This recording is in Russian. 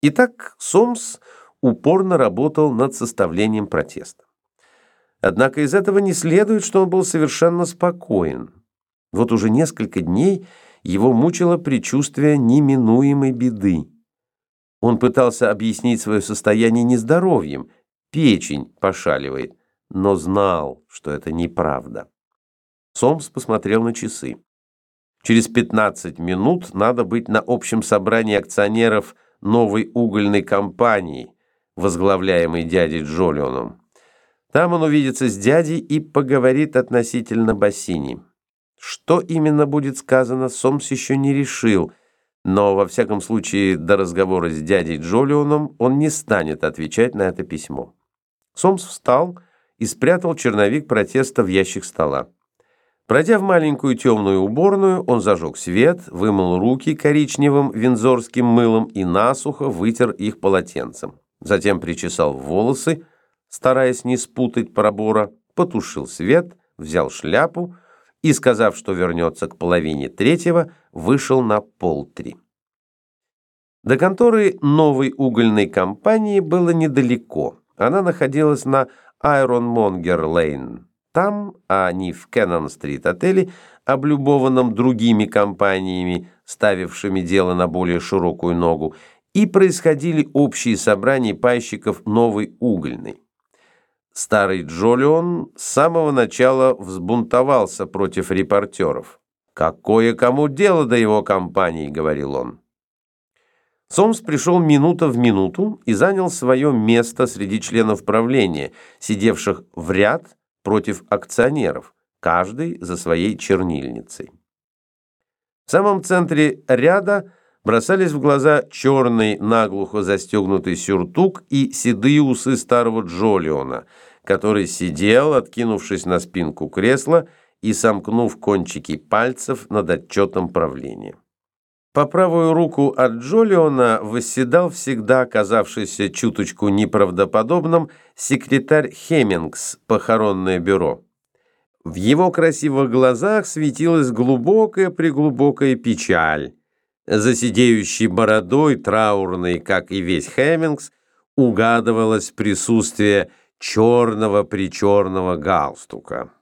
Итак, Сомс упорно работал над составлением протеста. Однако из этого не следует, что он был совершенно спокоен. Вот уже несколько дней его мучило предчувствие неминуемой беды. Он пытался объяснить свое состояние нездоровьем, печень пошаливает, но знал, что это неправда. Сомс посмотрел на часы. Через 15 минут надо быть на общем собрании акционеров новой угольной компании, возглавляемой дядей Джолионом. Там он увидится с дядей и поговорит относительно Бассини. Что именно будет сказано, Сомс еще не решил, но, во всяком случае, до разговора с дядей Джолионом он не станет отвечать на это письмо. Сомс встал и спрятал черновик протеста в ящик стола. Пройдя в маленькую темную уборную, он зажег свет, вымыл руки коричневым вензорским мылом и насухо вытер их полотенцем. Затем причесал волосы, стараясь не спутать пробора, потушил свет, взял шляпу и, сказав, что вернется к половине третьего, вышел на полтри. До конторы новой угольной компании было недалеко. Она находилась на Айронмонгер-Лейн. Там, а не в Кеннон-стрит отеле, облюбованном другими компаниями, ставившими дело на более широкую ногу, и происходили общие собрания пайщиков новой угольной. Старый Джолион с самого начала взбунтовался против репортеров. «Какое кому дело до его компании?» — говорил он. Сомс пришел минута в минуту и занял свое место среди членов правления, сидевших в ряд против акционеров, каждый за своей чернильницей. В самом центре ряда бросались в глаза черный наглухо застегнутый сюртук и седые усы старого Джолиона, который сидел, откинувшись на спинку кресла и сомкнув кончики пальцев над отчетом правления. По правую руку от Джолиона восседал всегда оказавшийся чуточку неправдоподобным секретарь Хеммингс, похоронное бюро. В его красивых глазах светилась глубокая-преглубокая печаль. За сидеющей бородой, траурной, как и весь Хеммингс, угадывалось присутствие черного-причерного галстука.